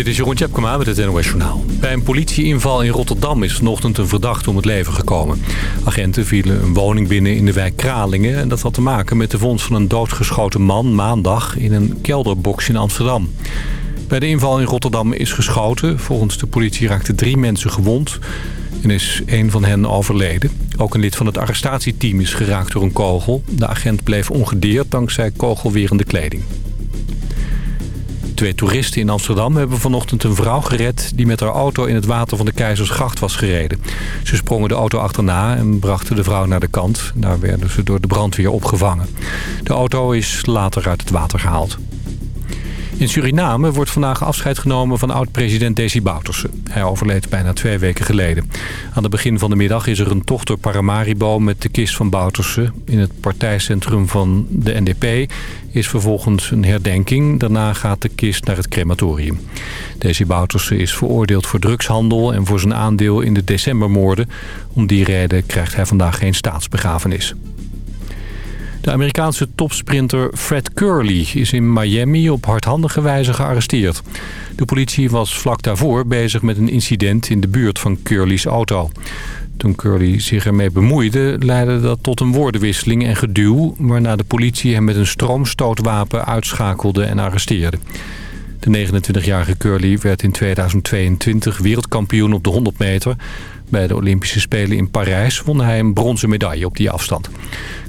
Dit is Jeroen Tjepkema met het NOS Journaal. Bij een politieinval in Rotterdam is vanochtend een verdachte om het leven gekomen. Agenten vielen een woning binnen in de wijk Kralingen... en dat had te maken met de vondst van een doodgeschoten man maandag... in een kelderbox in Amsterdam. Bij de inval in Rotterdam is geschoten. Volgens de politie raakten drie mensen gewond en is een van hen overleden. Ook een lid van het arrestatieteam is geraakt door een kogel. De agent bleef ongedeerd dankzij kogelwerende kleding. Twee toeristen in Amsterdam hebben vanochtend een vrouw gered... die met haar auto in het water van de Keizersgracht was gereden. Ze sprongen de auto achterna en brachten de vrouw naar de kant. Daar werden ze door de brandweer opgevangen. De auto is later uit het water gehaald. In Suriname wordt vandaag afscheid genomen van oud-president Desi Bouterse. Hij overleed bijna twee weken geleden. Aan het begin van de middag is er een tocht door Paramaribo met de kist van Bouterse. In het partijcentrum van de NDP is vervolgens een herdenking. Daarna gaat de kist naar het crematorium. Desi Bouterse is veroordeeld voor drugshandel en voor zijn aandeel in de decembermoorden. Om die reden krijgt hij vandaag geen staatsbegrafenis. De Amerikaanse topsprinter Fred Curley is in Miami op hardhandige wijze gearresteerd. De politie was vlak daarvoor bezig met een incident in de buurt van Curley's auto. Toen Curley zich ermee bemoeide, leidde dat tot een woordenwisseling en geduw... waarna de politie hem met een stroomstootwapen uitschakelde en arresteerde. De 29-jarige Curley werd in 2022 wereldkampioen op de 100 meter... Bij de Olympische Spelen in Parijs won hij een bronzen medaille op die afstand.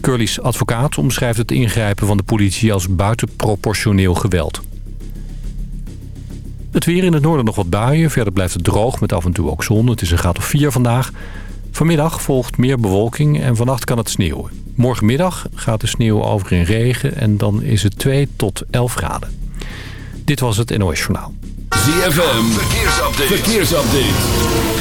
Curly's advocaat omschrijft het ingrijpen van de politie als buitenproportioneel geweld. Het weer in het noorden nog wat buien. Verder blijft het droog met af en toe ook zon. Het is een graad of 4 vandaag. Vanmiddag volgt meer bewolking en vannacht kan het sneeuwen. Morgenmiddag gaat de sneeuw over in regen en dan is het 2 tot 11 graden. Dit was het NOS Journaal. ZFM, verkeersupdate. verkeersupdate.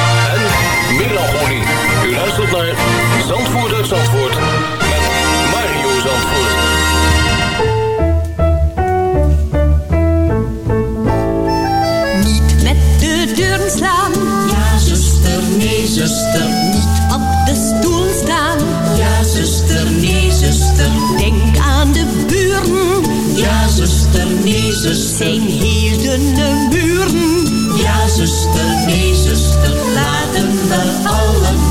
luistert naar Zandvoort uit Zandvoort met Mario Zandvoort. Niet met de deur slaan. Ja, zuster, nee, zuster. Niet op de stoel staan. Ja, zuster, nee, zuster. Denk aan de buren. Ja, zuster, nee, zuster. Zijn heel dunne buren. Ja, zuster, nee, zuster. Laten we we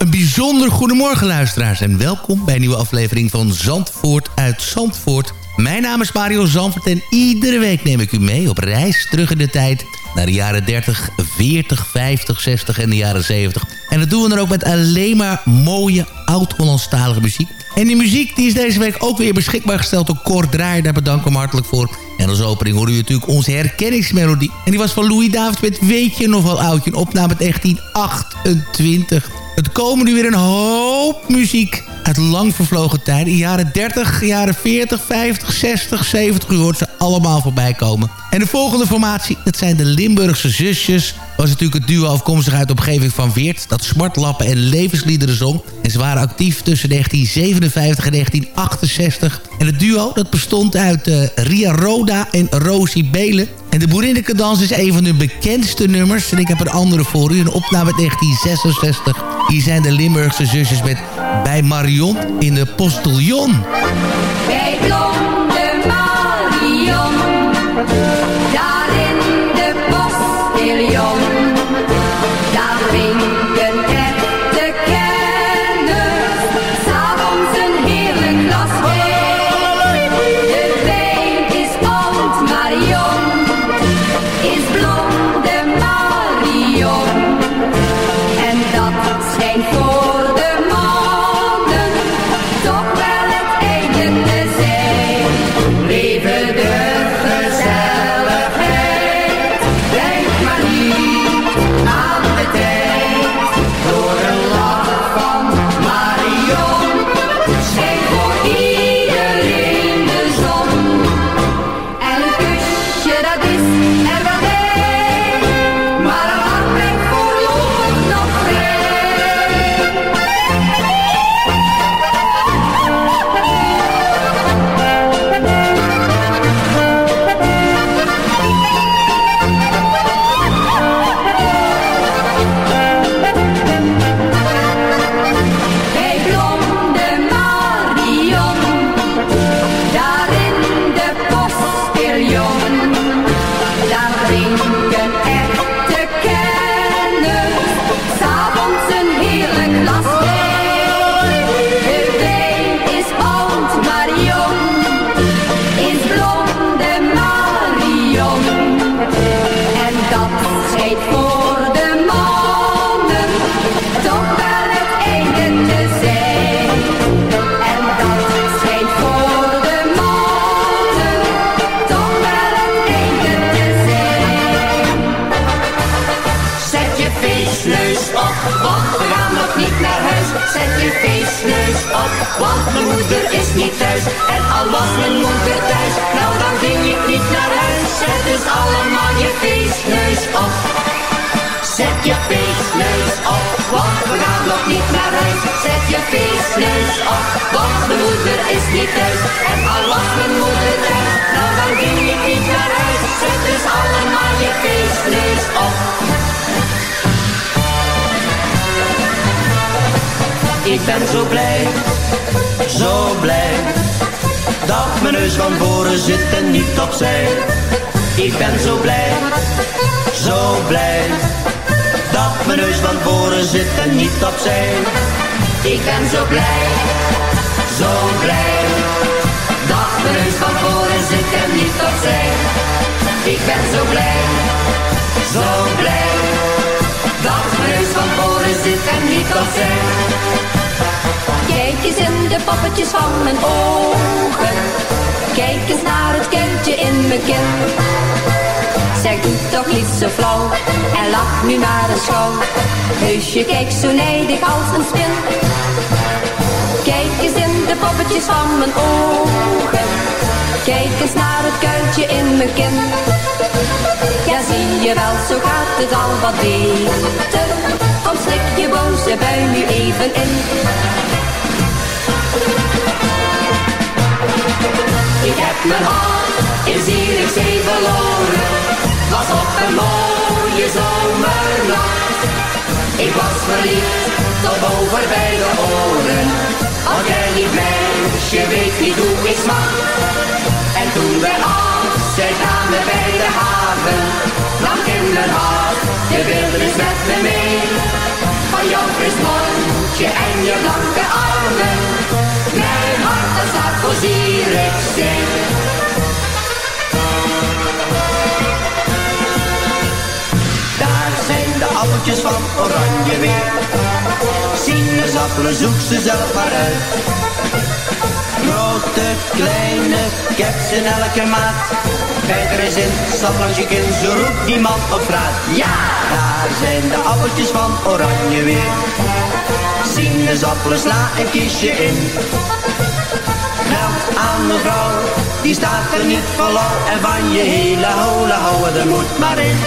Een bijzonder goedemorgen luisteraars en welkom bij een nieuwe aflevering van Zandvoort uit Zandvoort. Mijn naam is Mario Zandvoort en iedere week neem ik u mee op reis terug in de tijd naar de jaren 30, 40, 50, 60 en de jaren 70. En dat doen we dan ook met alleen maar mooie oud-Hollandstalige muziek. En die muziek die is deze week ook weer beschikbaar gesteld door Kort Draaier. Daar bedank ik hem hartelijk voor. En als opening hoorde u natuurlijk onze herkenningsmelodie. En die was van Louis David met Weet je nog wel oudje? Een opname uit 1928. Het komen nu weer een hoop muziek uit lang vervlogen tijden. Jaren 30, jaren 40, 50, 60, 70. U hoort ze allemaal voorbij komen. En de volgende formatie, dat zijn de Limburgse zusjes. Was natuurlijk het duo afkomstig uit de omgeving van Weert... dat smartlappen en levensliederen zong. En ze waren actief tussen 1957 en 1968. En het duo dat bestond uit uh, Ria Roda en Rosie Belen. En de Boerinnekendans is een van hun bekendste nummers. En ik heb een andere voor u, een opname uit 1966. Hier zijn de Limburgse zusjes met Bij Marion in de Postillon. Niet thuis. En al was mijn moeder thuis, nou dan ging ik niet naar huis. Zet dus allemaal je feestneus op. Zet je feestneus op, want we gaan nog niet naar huis. Zet je feestneus op, want mijn moeder is niet thuis. En al was mijn moeder thuis, nou dan ging ik niet naar huis. Zet dus allemaal je feestneus op. Ik ben zo blij, zo blij, dat mijn neus van voren zit en niet opzij. Ik ben zo blij, zo blij, dat mijn neus van voren zit en niet opzij. Ik ben zo blij, zo blij, dat mijn neus van voren zit en niet opzij. Ik ben zo blij, zo blij, dat mijn neus van voren zit en niet opzij. Kijk eens in de poppetjes van mijn ogen. Kijk eens naar het kindje in mijn kin. Zeg, doe toch niet zo flauw en lach nu maar eens gauw. Heusje, kijk zo nijdig als een spin. Kijk eens in de poppetjes van mijn ogen. Kijk eens naar het kuiltje in mijn kin. Ja, zie je wel, zo gaat het al wat beter. Kom, slik je boze bui nu even in. Ik heb mijn hart in Zierikzee verloren. Was op een mooie zomernacht. Ik was verliefd tot over bij de oren. Al jij niet meisje weet niet hoe ik smak. En toen wij afscheid namen bij de haven. Lag in mijn hart, wilde eens met me mee. Van jouw fris en je blanke armen. Mijn hart dat voor Zierikzee. Daar zijn de appeltjes van oranje weer. Sinaasappelen, zoek ze zelf maar uit. Grote, kleine, ik ze in elke maat. Kijk er eens in, stap langs je kin, zo roept die man op straat. Ja, daar zijn de appeltjes van oranje weer. Sinaasappelen, sla een kiesje in. Meld aan mevrouw, die staat er niet lauw. En van je hele hola houden, er moet maar in.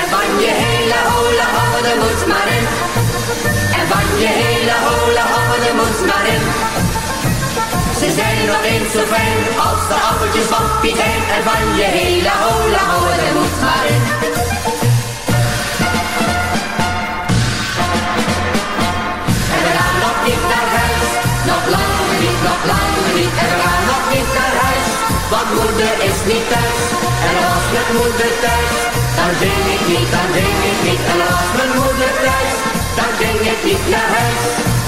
En van je hele hola houden, er moet maar in. En van je hele hola houden, er moet maar in. Ze zijn nog eens zo fijn als de appeltjes van Piet Hein. En van je hele hola houden, er moet maar in. En we gaan nog niet naar huis, nog lang niet, nog lang niet. En we gaan nog niet naar huis, want moeder is niet thuis. En als met moeder thuis, dan ging ik niet, dan ging ik niet. En als mijn moeder thuis, dan ging ik niet naar huis.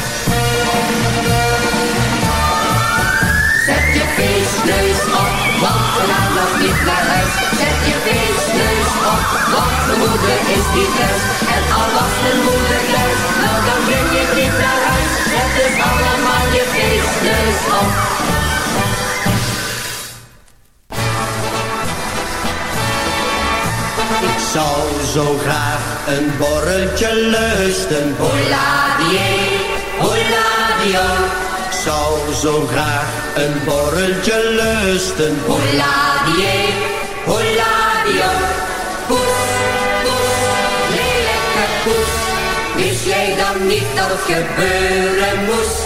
Feestneus op, want we gaan nog niet naar huis. Zet je feestneus op, want mijn moeder is niet thuis. En al was mijn moeder thuis, nou dan ging ik niet naar huis. Zet dus allemaal je feestneus op. Ik zou zo graag een borreltje lusten. Holadie, holadio. Ik zou zo graag een borreltje lusten. Holadie, holadio. Poes, poes, lelijke poes. Wist jij dan niet dat het gebeuren moest?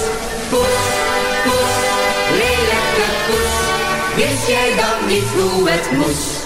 Poes, poes, lelijke poes. Wist jij dan niet hoe het moest?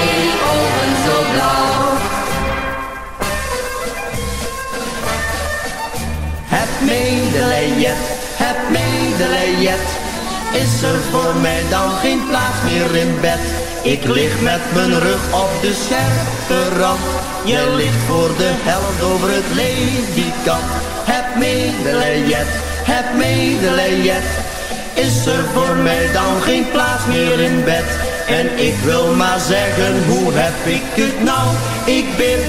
Is er voor mij dan geen plaats meer in bed? Ik lig met mijn rug op de scherpe rand. Je ligt voor de helft over het ledikant. Heb medelijden, heb medelijden. Is er voor mij dan geen plaats meer in bed? En ik wil maar zeggen, hoe heb ik het nou? Ik ben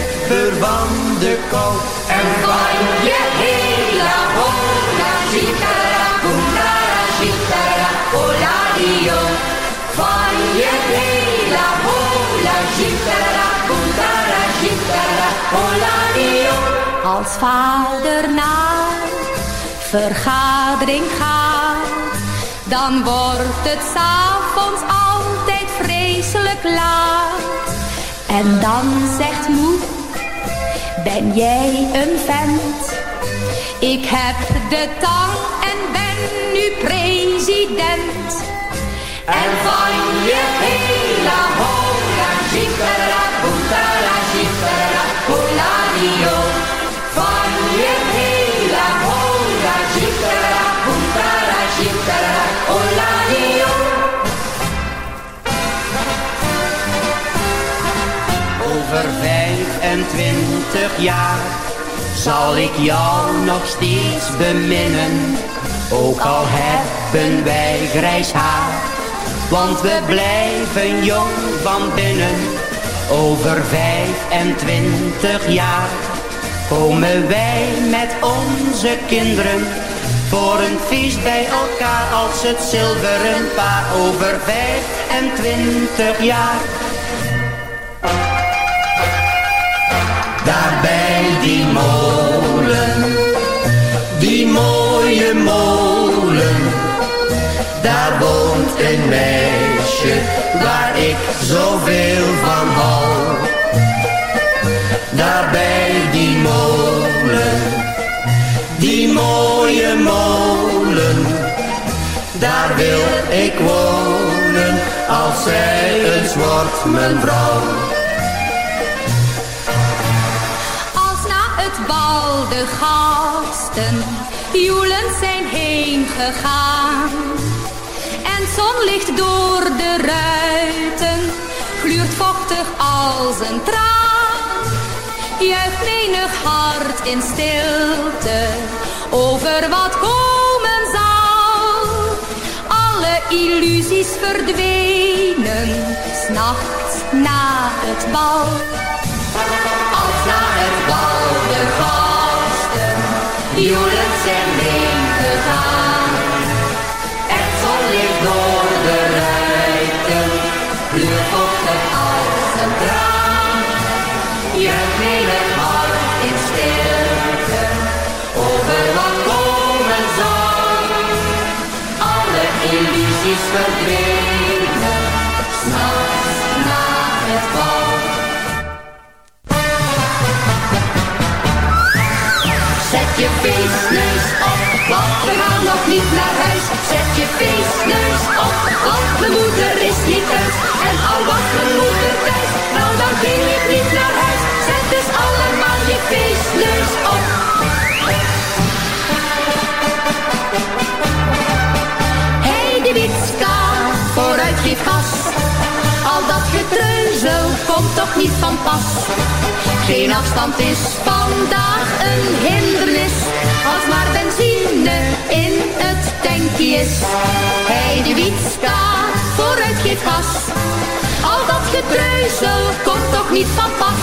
van de. En van je hola, dio. Van je. Als vader naar vergadering gaat, dan wordt het s'avonds altijd vreselijk laat. En dan zegt moe, ben jij een vent? Ik heb de tang en ben nu. En van je hele hola, jikara, boetara, jikara, hola, dio. Van je hele hola, jikara, boetara, jikara, hola, dio. Over 25 jaar zal ik jou nog steeds beminnen. Ook al hebben wij grijs haar, want we blijven jong van binnen. Over 25 jaar komen wij met onze kinderen voor een feest bij elkaar als het zilveren paar. Over 25 jaar Daar bij die molen, die mooie molen. Daar een meisje waar ik zoveel van hou. Daar bij die molen, die mooie molen. Daar wil ik wonen als zij eens wordt mijn vrouw. bal de gasten joelend zijn heen gegaan. En zonlicht door de ruiten gluurt vochtig als een traan. Juicht menig hart in stilte over wat komen zal. Alle illusies verdwenen, s'nachts na het bal. Niet naar huis. Zet je feestneus op, want mijn moeder is niet thuis. En al was mijn moeder thuis, nou dan ging ik niet naar huis. Zet dus allemaal je feestneus op. Hey, de witska, vooruit geef gas. Al dat getreuzel komt toch niet van pas. Geen afstand is vandaag een hindernis. Als maar benzine in het tankje is. Hij de wiet staat, vooruit geeft gas. Al dat getreuzel komt toch niet van pas.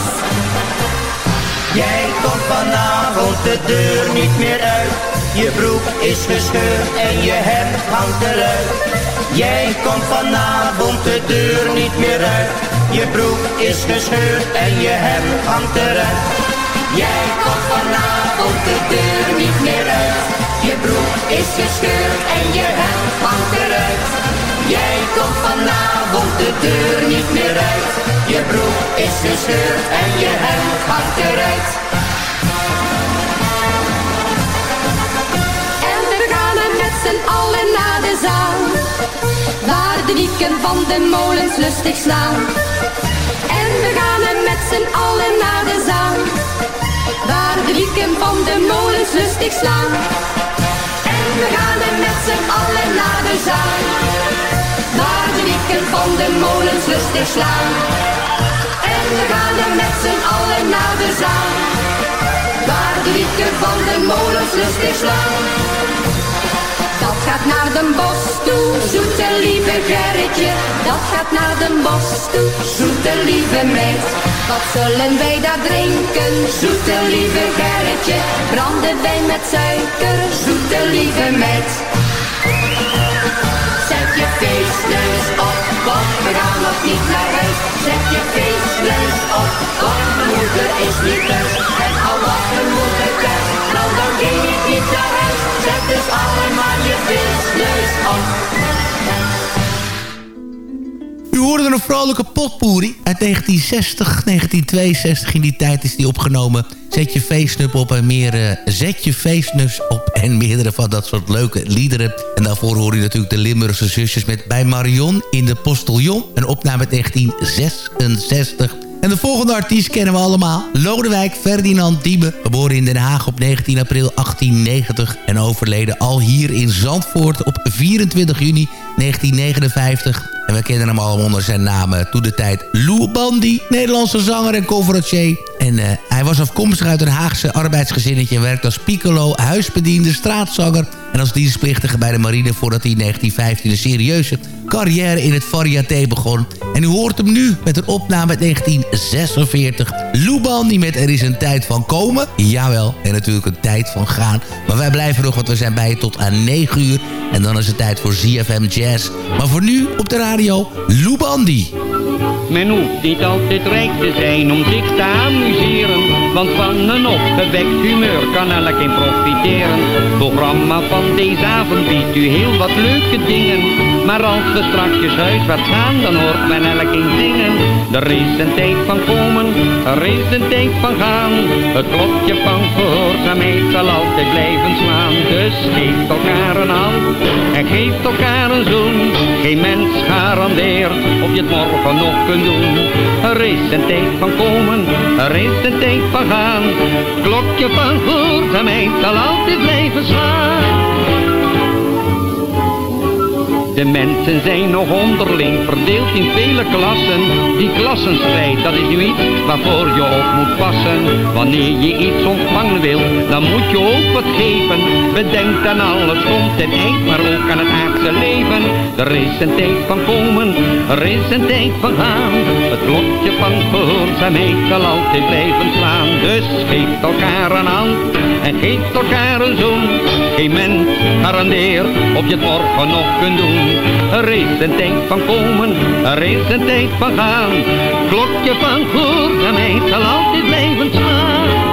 Jij komt vanavond de deur niet meer uit. Je broek is gescheurd en je hemd hangt eruit. Jij komt vanavond de deur niet meer uit. Je broek is gescheurd en je hemd hangt eruit. Jij komt vanavond de deur niet meer uit. Je broek is gescheurd en je hemd hangt eruit. Jij komt vanavond de deur niet meer uit. Je broek is gescheurd en je hemd hangt eruit. En we gaan met z'n allen wieken van de molens lustig slaan. En we gaan er met z'n allen naar de zaal. Waar de wieken van de molens lustig slaan. En we gaan er met z'n allen naar de zaal. Waar de wieken van de molens lustig slaan. En we gaan er met z'n allen naar de zaal. Waar de wieken van de molens lustig slaan. Gaat naar de bos toe, zoete lieve Gerritje. Dat gaat naar de bos toe, zoete lieve meid. Wat zullen wij daar drinken, zoete lieve Gerritje? Brandewijn met suiker, zoete lieve meid. Zet je feestneus op, want we gaan nog niet naar huis. Zet je feestneus op, want moeder is niet thuis. En al was mijn moeder thuis, nou dan ging ik niet naar huis. Zet dus allemaal. U hoorde een vrolijke potpourri uit 1960, 1962. In die tijd is die opgenomen. Zet je feestnup op en meer... eh, zet je feestnus op en meerdere van dat soort leuke liederen. En daarvoor hoor je natuurlijk de Limburgse zusjes met Bij Marion in de Postillon. Een opname uit 1966. En de volgende artiest kennen we allemaal. Lodewijk Ferdinand Diebe. Geboren in Den Haag op 19 april 1890. En overleden al hier in Zandvoort op 24 juni 1959. En we kennen hem allemaal onder zijn naam eh, toen de tijd Lou Bandy. Nederlandse zanger en conferencier. En eh, hij was afkomstig uit een Haagse arbeidsgezinnetje... en werkte als piccolo, huisbediende, straatzanger... en als dienstplichtige bij de marine... voordat hij in 1915 een serieuze carrière in het variété begon. En u hoort hem nu met een opname uit 1946. Lou Bandy met Er is een tijd van komen. Jawel, en natuurlijk een tijd van gaan. Maar wij blijven nog, want we zijn bij je tot aan 9 uur. En dan is het tijd voor ZFM Jazz. Maar voor nu op de radio, Lou Bandy. Men hoeft niet altijd rijk te zijn om zich te amuseren. Want van een opgewekt humeur kan elk in profiteren. Het programma van deze avond biedt u heel wat leuke dingen. Maar als we strakjes huiswaarts gaan, dan hoort men elk in zingen. Er is een tijd van komen, er is een tijd van gaan. Het klokje van gehoorzaamheid zal altijd blijven slaan. Dus geeft elkaar een hand en geeft elkaar een zoen. Geen mens garandeert of je het morgen nog kunt doen. Er is een tijd van komen, er is een tijd van gaan. Het klokje van gehoorzaamheid zal altijd blijven slaan. De mensen zijn nog onderling verdeeld in vele klassen. Die klassenstrijd, dat is nu iets waarvoor je op moet passen. Wanneer je iets ontvangen wil, dan moet je ook wat geven. Bedenk aan alles komt een eind, maar ook aan het aardse leven. Er is een tijd van komen, er is een tijd van gaan. Het klokje van gehoorzaamheid zal altijd blijven slaan. Dus geef elkaar een hand en geef elkaar een zoen. Geen mens garandeert of je het morgen nog kunt doen. Er is een tijd van komen, er is een tijd van gaan. Klokje van gehoorzaamheid zal altijd blijven slaan.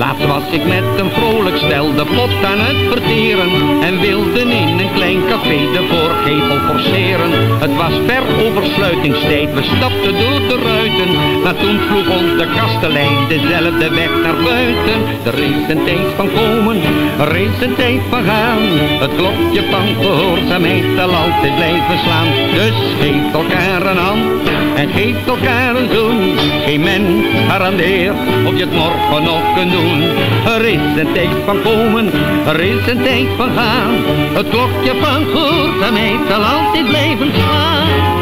Laatst was ik met een vrolijk stel de pot aan het verteren En wilde in een klein café de voorgevel forceren. Het was ver over sluitingstijd, we stapten door de ruiten Maar toen vroeg ons de kastelein dezelfde weg naar buiten. Er is een tijd van komen, er is een tijd van gaan Het klokje van gehoorzaamheid zal altijd blijven slaan. Dus geef elkaar een hand en geef elkaar een zoen Geen mens garandeert of je het morgen nog kunt doen er is een tijd van komen, er is een tijd van gaan. Het klokje van gehoorzaamheid zal altijd blijven slaan.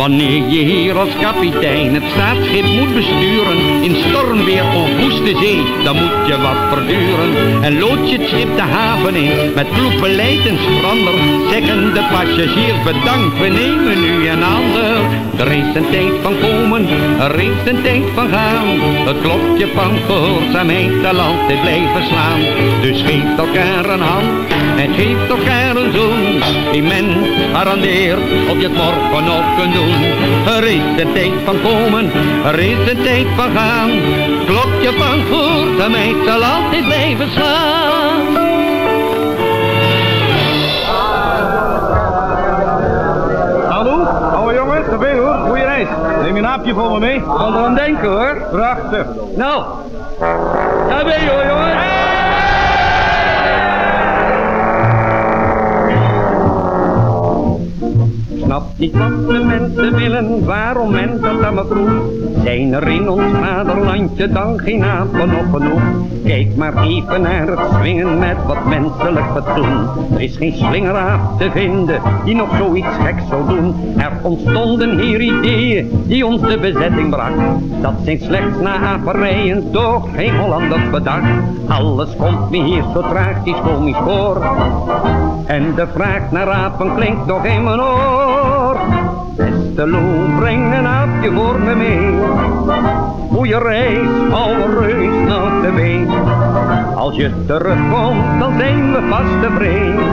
Wanneer je hier als kapitein het staatsschip moet besturen In stormweer of woeste zee, dan moet je wat verduren. En lood je het schip de haven in, met kloek beleid en Zeggen de passagiers bedankt, we nemen nu een ander. Er is een tijd van komen, er is een tijd van gaan. Het klokje van gehoorzaamheid zal altijd blijven slaan. Dus geef elkaar een hand en geef elkaar een zoen. Die mens garandeert of je het morgen nog kunt doen er is een tijd van komen, er is een tijd van gaan. Klokje van gehoorzaamheid zal altijd blijven slaan. Hallo, oude jongen, daar ben je hoor, goeie reis. Neem je een aapje voor me mee? Kan er aan denken hoor. Prachtig. Nou, daar ben je hoor jongen. Snapt niet wat de mensen willen, waarom men dat dan maar vroeg. Zijn er in ons vaderlandje dan geen apen nog genoeg? Kijk maar even naar het swingen met wat menselijk fatsoen. Er is geen slingeraap te vinden die nog zoiets geks zou doen. Er ontstonden hier ideeën die ons de bezetting brak. Dat zijn slechts na aperijen toch geen Hollanders bedacht. Alles komt me hier zo tragisch komisch voor. En de vraag naar apen klinkt nog in mijn oor. Beste Lou, breng een aapje voor me mee. Hoe je reis, al reus naar de been. Als je terugkomt, dan zijn we vast tevreden.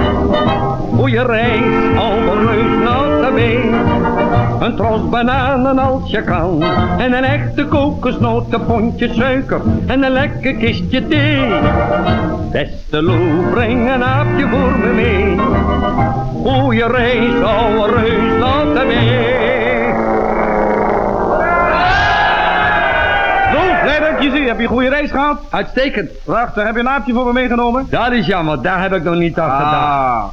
Hoe je reis, al reus naar Een tros bananen als je kan. En een echte kokosnoot, een pondje suiker. En een lekker kistje thee. Beste Lou, breng een aapje voor me mee. Hoe je reis, reus naar de been. Zo, blij dat ik je zie. Heb je een goede reis gehad? Uitstekend. Wacht, heb je een aapje voor me meegenomen? Dat is jammer, daar heb ik nog niet aan. Ah,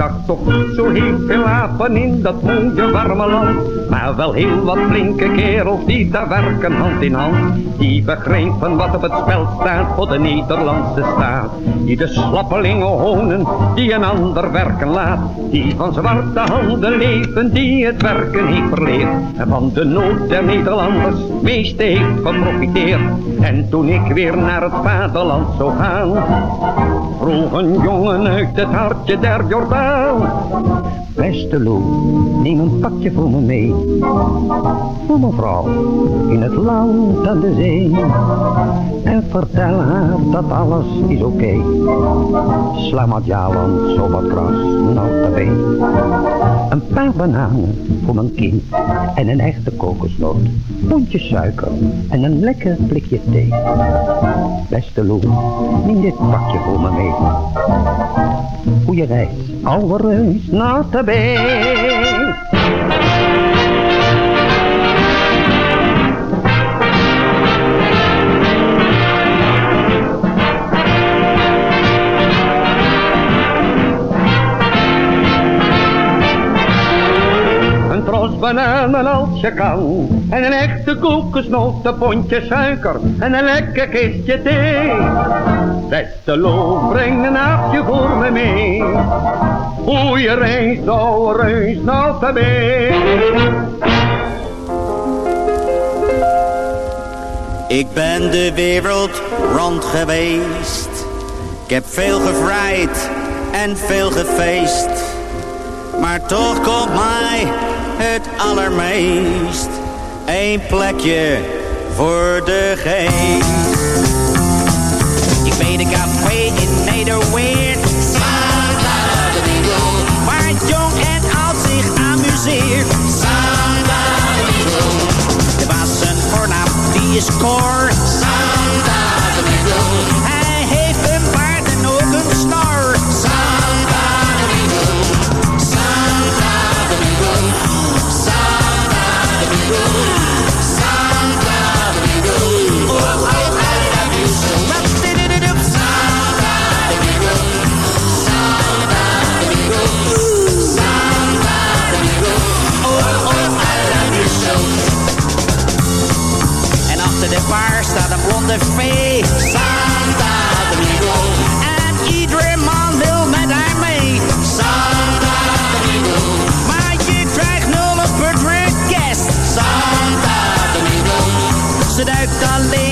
Dr. toch zo heel veel apen in dat mooie warme land. Maar wel heel wat flinke kerels die daar werken hand in hand. Die begrijpen wat op het spel staat voor de Nederlandse staat. Die de slappelingen honen, die een ander werken laat. Die van zwarte handen leven, die het werken heeft verleerd. En van de nood der Nederlanders meeste heeft geprofiteerd. En toen ik weer naar het vaderland zou gaan, vroeg een jongen uit het hartje der Jordaan. Beste Lou, neem een pakje voor me mee. Voor mevrouw, in het land aan de zee. En vertel haar dat alles is oké. Okay. Slamat Jaland, zo wat gras, notabé. Een paar bananen voor mijn kind. En een echte kokosnoot. Pondje suiker en een lekker blikje thee. Beste Lou, neem dit pakje voor me mee. Goeie reis, alweer naar de bee. Een tros bananen als je. En een echte kokosnoot, een pondje suiker. En een lekker kistje thee. Beste loof, breng een aapje voor me mee. Hoe je ouwe reis, naar de Ik ben de wereld rond geweest. Ik heb veel gevrijd en veel gefeest. Maar toch komt mij het allermeest. Eén plekje voor de geest. Ik weet een café in Nederweert. Zich amuseert. Er was een voornaam, die is Cor. Hij De bar staat een blonde vee. Santa Domingo. En iedere man wil met haar mee. Santa Domingo. Maar je krijgt nul per drink guest. Santa Domingo. Ze duikt alleen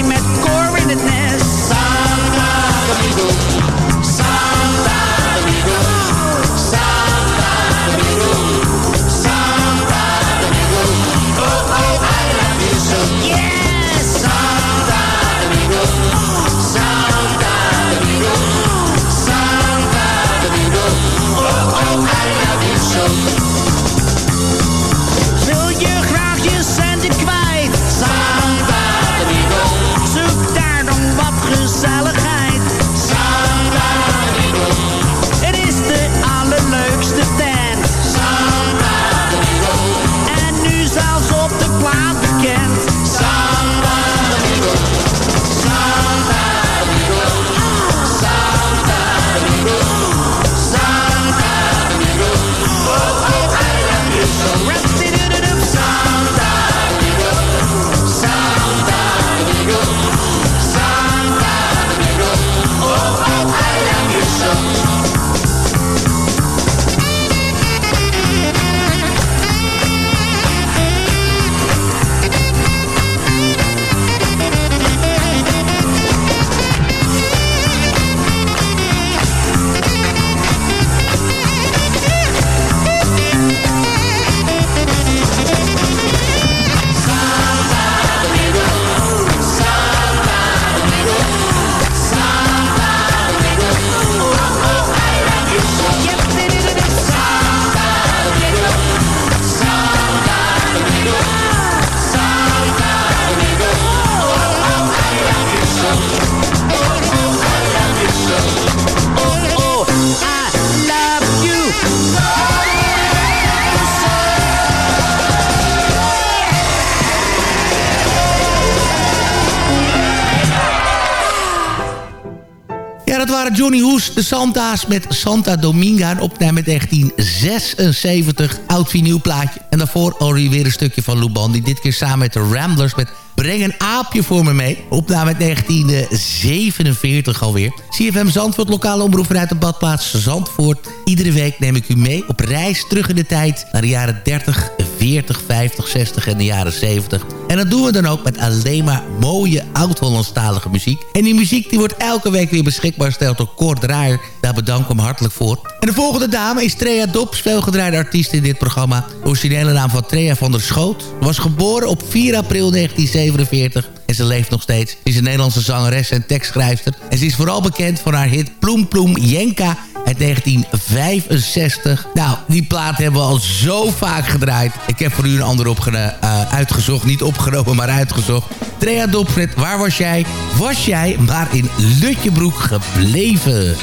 waren Johnny Hoes, de Santa's met Santa Dominga. Een opname met 1976. Oud vinylplaatje. En daarvoor alweer weer een stukje van Lou Bandy. Dit keer samen met de Ramblers met Breng een aapje voor me mee. Opname uit 1947 alweer. CFM Zandvoort, lokale omroep vanuit de badplaats Zandvoort. Iedere week neem ik u mee op reis terug in de tijd... naar de jaren 30, 40, 50, 60 en de jaren 70. En dat doen we dan ook met alleen maar mooie oud-Hollandstalige muziek. En die muziek die wordt elke week weer beschikbaar gesteld door Kort Draaier. Daar bedank ik hem hartelijk voor. En de volgende dame is Trea Dops, veelgedraaide artiest in dit programma. De originele naam van Trea van der Schoot. Was geboren op 4 april 1947 en ze leeft nog steeds. Ze is een Nederlandse zangeres en tekstschrijfster. En ze is vooral bekend voor haar hit Ploem Ploem Jenka uit 1965. Nou, die plaat hebben we al zo vaak gedraaid. Ik heb voor u een ander uh, uitgezocht. Niet opgenomen, maar uitgezocht. Trea Dopfred, waar was jij? Was jij maar in Lutjebroek gebleven?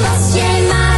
Was jij maar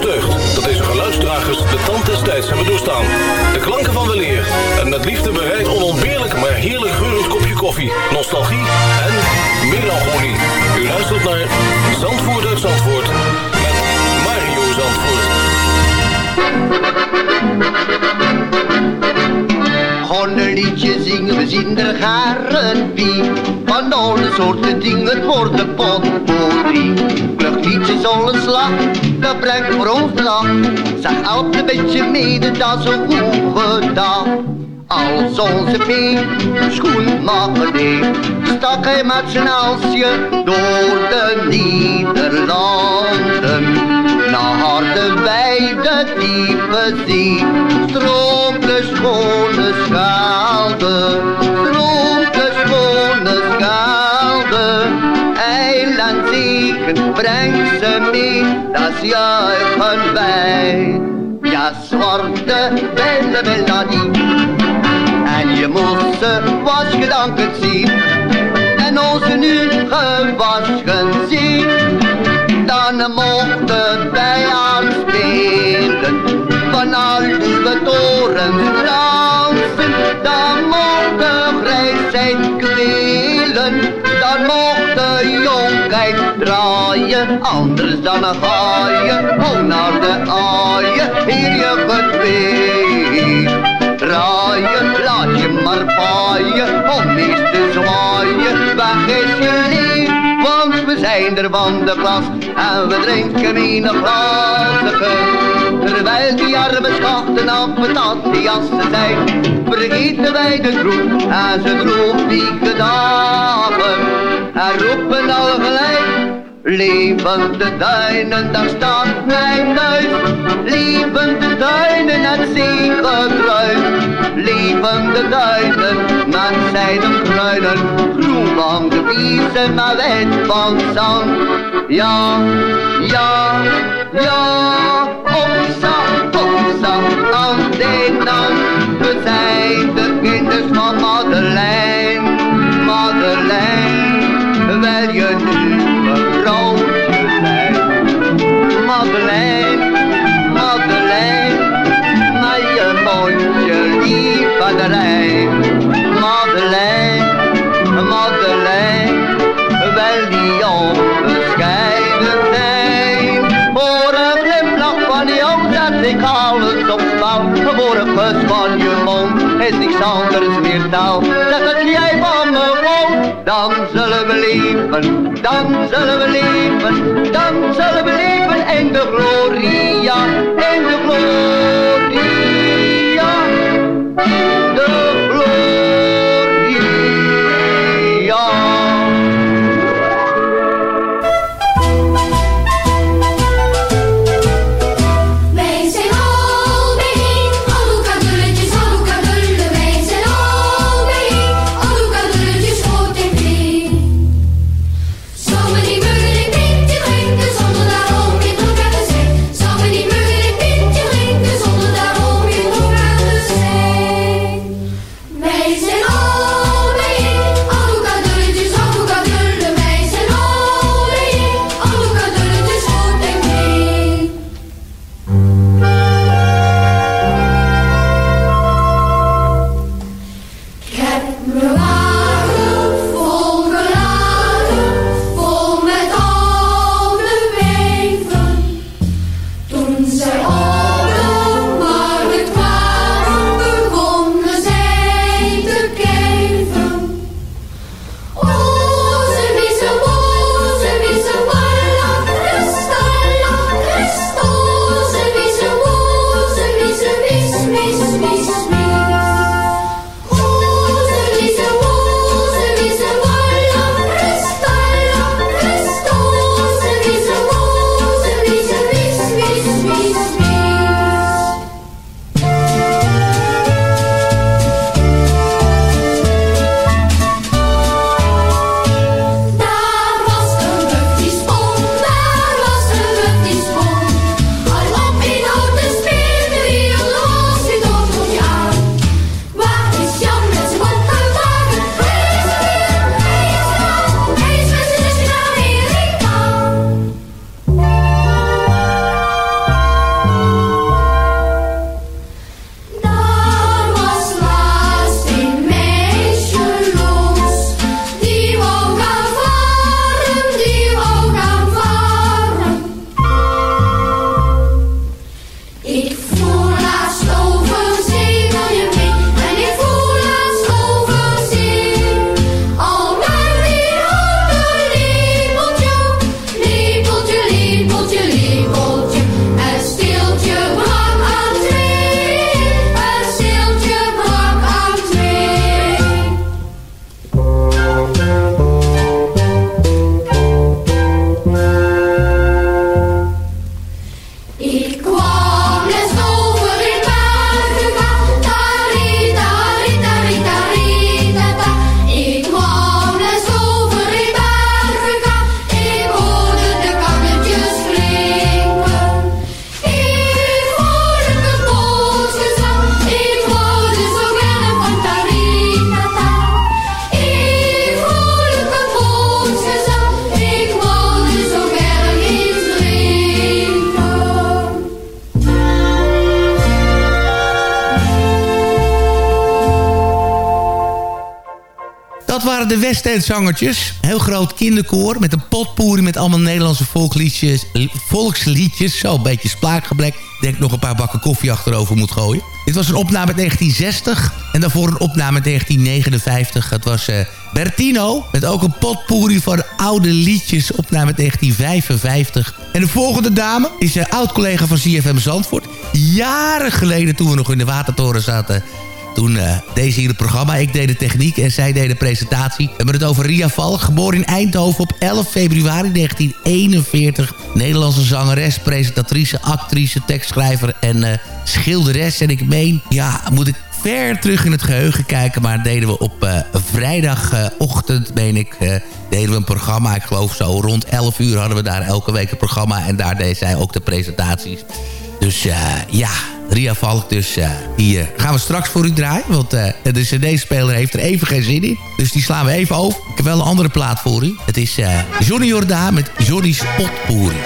Dat deze geluidsdragers de tand des tijds hebben doorstaan. De klanken van weleer en met liefde bereid onontbeerlijk maar heerlijk geurend kopje koffie, nostalgie en melancholie. U luistert naar Zandvoort uit Zandvoort met Mario Zandvoort. Gewoon zingen, we zien er garen wie. Van alle soorten dingen worden potpourri. Vluchtliedjes al een slag, dat brengt voor ons de lach. Zeg helpt een beetje mede, dat is zo goed gedaan. Als onze Piet schoenmaker deed, stak hij met zijn alsje door de Nederlanden. Na hadden wij de diepe zee. Stroomde schone schaalde, breng ze mee, dat juichen wij. Ja, zwarte belle melodie. En je moest ze was gedankend zien. En onze nu gewaschen zien. Dan mochten wij aanspelen. Van al uw torens dansen. Dan mocht de grijsheid kwelen. Dan de jonkheid draaien. Anders dan een gaaien. Hoe naar de aaien. Hier je gedweept. Draaien, laat je maar paaien, om eens te zwaaien. Weg is je lief, want we zijn er van de klas. En we drinken in een glazen Terwijl die arme schachten het die jassen zijn. Vergeten wij de groep en ze droeg die dagen. En roepen al gelijk. Levende duinen, daar staat mijn huis. Levende duinen, het zegekruis. Levende duinen, met zijden kruiden. Groen van de biezen, maar wit van zand. Ja, ja, ja, opsa, opsa, aan de naam. We zijn anders meer taal. Zeg dat jij van me woont, dan zullen we leven, dan zullen we leven, dan zullen we leven in de gloria, in de gloria, waren de West End zangertjes. Heel groot kinderkoor met een potpourri met allemaal Nederlandse volksliedjes. volksliedjes. Zo, een beetje spraakgebrek. Ik denk nog een paar bakken koffie achterover moet gooien. Dit was een opname uit 1960. En daarvoor een opname uit 1959. Het was uh, Bertino. Met ook een potpourri van oude liedjes. Opname uit 1955. En de volgende dame is een oud-collega van CFM Zandvoort. Jaren geleden toen we nog in de Watertoren zaten toen uh, deze hier het programma. Ik deed de techniek en zij deed de presentatie. We hebben het over Ria Valk, geboren in Eindhoven op 11 februari 1941. Nederlandse zangeres, presentatrice, actrice, tekstschrijver en uh, schilderes. En ik meen, ja, moet ik ver terug in het geheugen kijken. Maar deden we op uh, vrijdagochtend, meen ik, deden we een programma. Ik geloof zo rond 11 uur hadden we daar elke week een programma. En daar deed zij ook de presentaties. Dus ja, Ria Valk, dus uh, die uh, gaan we straks voor u draaien. Want de cd-speler heeft er even geen zin in. Dus die slaan we even over. Ik heb wel een andere plaat voor u. Het is Johnny Jordaan met Johnny's Potpourri.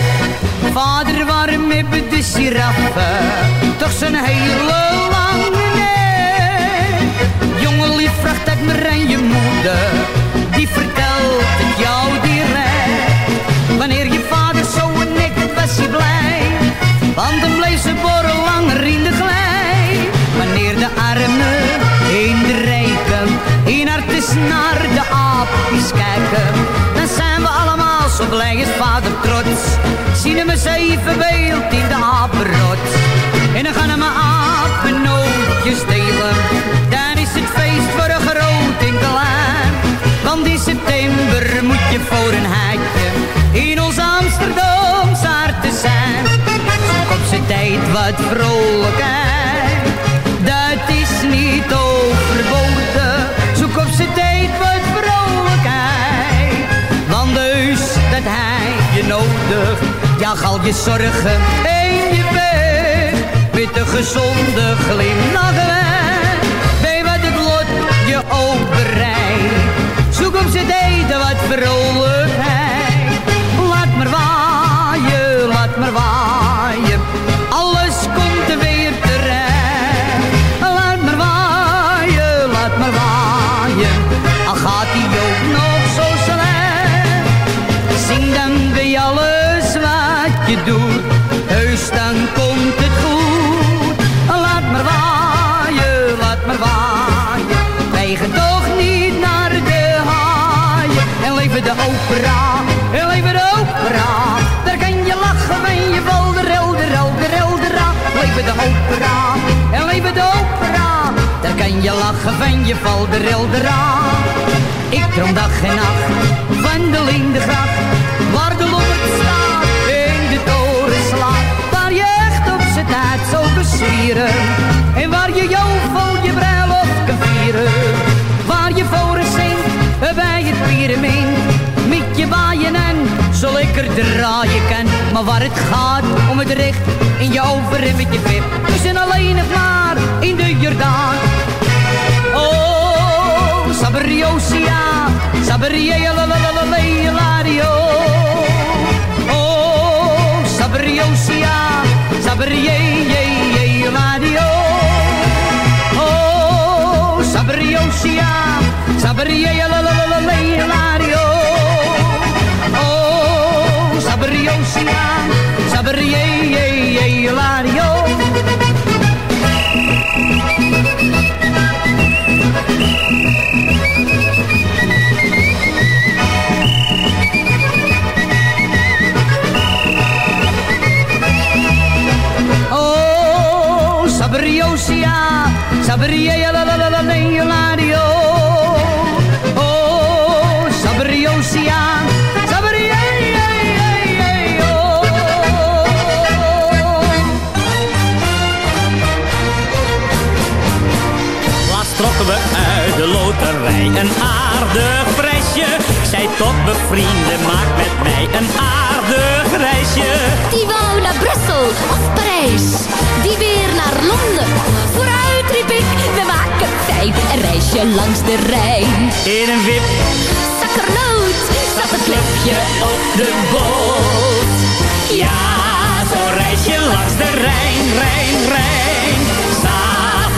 Vader, waarom hebben de giraffen toch zo'n hele lange nek? Jongen, lief, vraagt uit me en je moeder. Die vertelt het jou direct. Wanneer je vader zo nek was hij blij. Want dan bleef ze Dan zijn we allemaal zo blij als vader trots. Zien we zeven beeld in de apenrot. En dan gaan we apennootjes delen. Dan is het feest voor een groot en klein. Want in september moet je voor een heitje in ons Amsterdam te zijn op zijn tijd wat vrolijkheid. Jag al je zorgen en je weg. Met een gezonde glimlach weg. Bij wat het lot je ook. Zoek op zijn tijd wat vrolijkheid. Je doet. Heus dan komt het goed. Laat maar waaien, laat maar waaien. Wij gaan toch niet naar de haaien. En leven de opera, en leven de opera. Daar kan je lachen en je valt de reldera. Leven de opera, en leven de opera. Daar kan je lachen van je valt de. Ik droom dag en nacht, wandel in de gracht. En waar je jouw je bruiloft kan vieren. Waar je voor een zingt, bij het pyramid. Met je waaien en zo lekker draaien kan. Maar waar het gaat om het recht in je over en met je vip. We zijn alleen nog maar in de Jordaan. Oh, Sabriosia, Sabria, la la la la. Oh, Sabria, lario. Oh, Sabriosia, Sabria, la la la. Oh, Sabriosia, Sabria, lario. Sabria, la la la. Oh, Laatst trokken we uit de loterij een aardig Ik zei tot mijn vrienden, maak met mij een aardig reisje. Die wou naar Brussel of Parijs, die weer naar Londen. Vooruit riep ik, we maken tijd een reisje langs de Rijn. In een wip Zakkernoot zat het klepje op de boot. Ja, zo'n reisje langs de Rijn, Rijn, Rijn.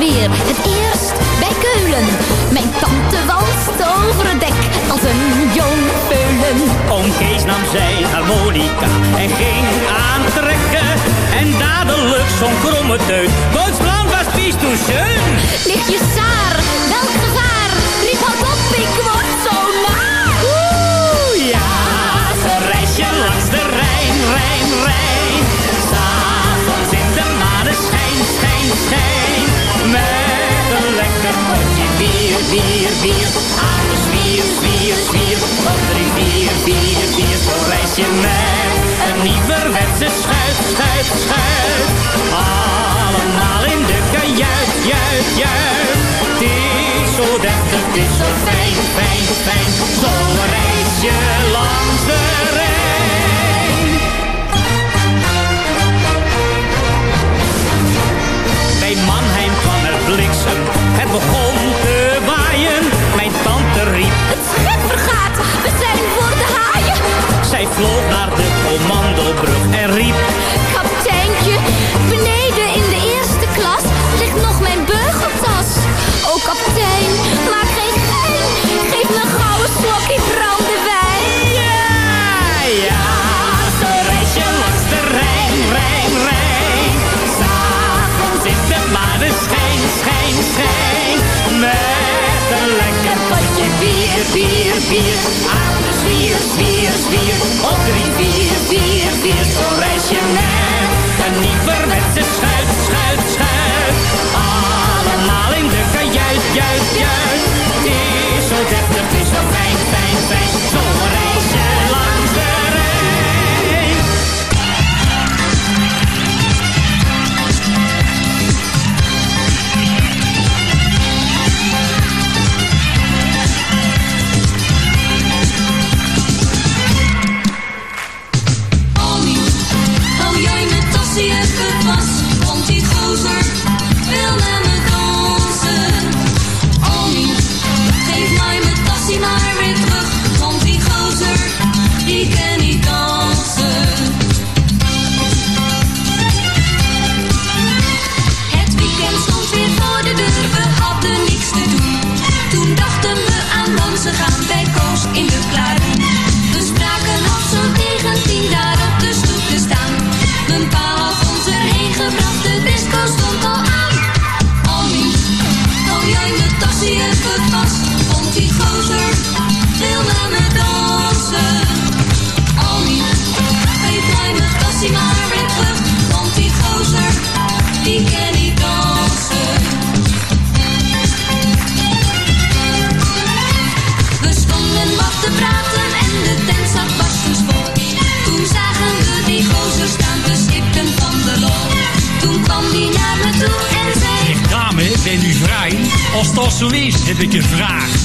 Weer. Het eerst bij Keulen. Mijn tante walst over het dek als een jong peulen. Oom Kees nam zijn harmonica en ging aantrekken. En dadelijk zo'n kromme teut. Duitsland was pies toen schön. Ligt je saar, welk gevaar? Riep houd op, ik word zo naar. Oeh, ja, zo reis je langs de Rijn, Rijn, Rijn. S'avonds in de maneschijn, schijn, schijn. Met een lekker potje bier, bier, bier. Aan de zwier, zwier, zwier. Op drie, vier, vier, vier. Zo reis je met een nieuwerwetse schuit, schuit, schuit. Allemaal in de kajuit, juit, juit. Het is zo deftig, het is zo fijn, fijn, fijn. Zo reis je langs de Rijn. Begon te waaien. Mijn tante riep, Het schip vergaat, we zijn voor de haaien. zij vloog naar de commandobrug en riep... bier, bier. Aan de zwier, zwier, zwier. Op drie, vier, vier, vier. Zo reis je met een nieuwerwetse schuit, schuit, schuit. Allemaal in de kajuit, juist, juist. Het is zo deftig, het is zo fijn, fijn, fijn. Zo reis je langs de Rijn. Ik een vraag.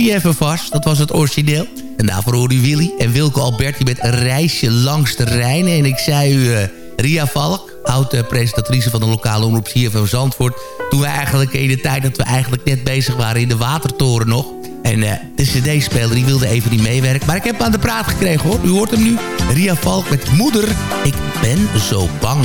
je even vast. Dat was het origineel. En daarvoor hoorde u Willy en Wilke Alberti met een reisje langs de Rijn. En ik zei u eh, Ria Valk, oud-presentatrice van de lokale omroep van Zandvoort. Toen we eigenlijk in de tijd dat we eigenlijk net bezig waren in de Watertoren nog. En eh, de cd-speler die wilde even niet meewerken. Maar ik heb hem aan de praat gekregen hoor. U hoort hem nu. Ria Valk met Moeder, ik ben zo bang.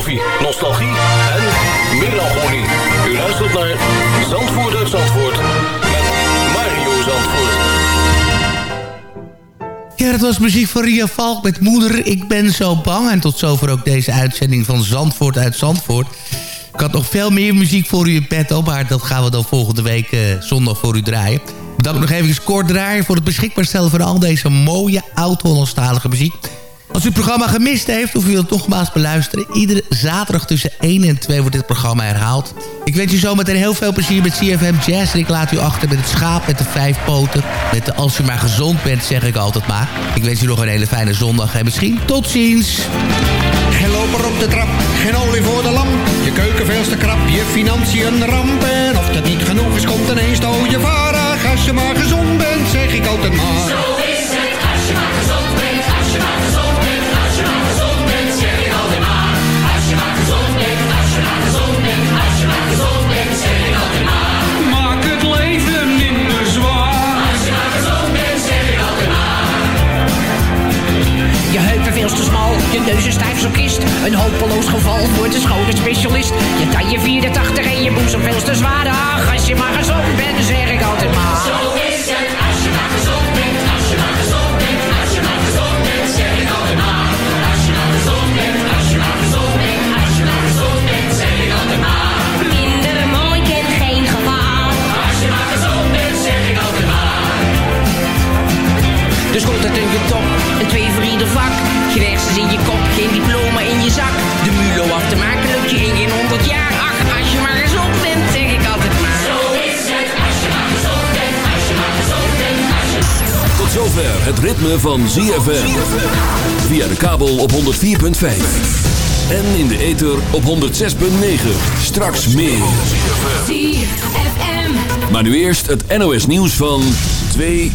koffie, nostalgie en melancholie. U luistert naar Zandvoort uit Zandvoort met Mario Zandvoort. Ja, dat was muziek van Ria Valk met Moeder, ik ben zo bang. En tot zover ook deze uitzending van Zandvoort uit Zandvoort. Ik had nog veel meer muziek voor u in petto, maar dat gaan we dan volgende week eh, zondag voor u draaien. Bedankt nog even kort draaien voor het beschikbaar stellen van al deze mooie oud-Hollandstalige muziek. Als u het programma gemist heeft of u wilt nogmaals beluisteren... iedere zaterdag tussen 1 en 2 wordt dit programma herhaald. Ik wens u zometeen heel veel plezier met CFM Jazz... en ik laat u achter met het schaap met de vijf poten. Met de als u maar gezond bent, zeg ik altijd maar. Ik wens u nog een hele fijne zondag en misschien tot ziens. Geen loper op de trap, geen olie voor de lamp. Je keuken veel te krap, je financiën ramp. En of dat niet genoeg is, komt ineens de je varig. Als je maar gezond bent, zeg ik altijd maar. Je neus is stijf zo kist. Een hopeloos geval voor de schone specialist. Je taille 84 en je boezem veel te zwaar. Ach, als je maar gezond bent, zeg ik altijd maar. Dus komt het in je top, een twee voor ieder vak. Geen hersens in je kop, geen diploma in je zak. De mulo af te maken lukt je in geen honderd jaar. Ach, als je maar gezond bent, zeg ik altijd maar. Zo is het als je maar gezond bent, als je maar gezond bent, als je Tot zover het ritme van ZFM. Via de kabel op 104.5. En in de ether op 106.9. Straks meer. ZFM. Maar nu eerst het NOS nieuws van 2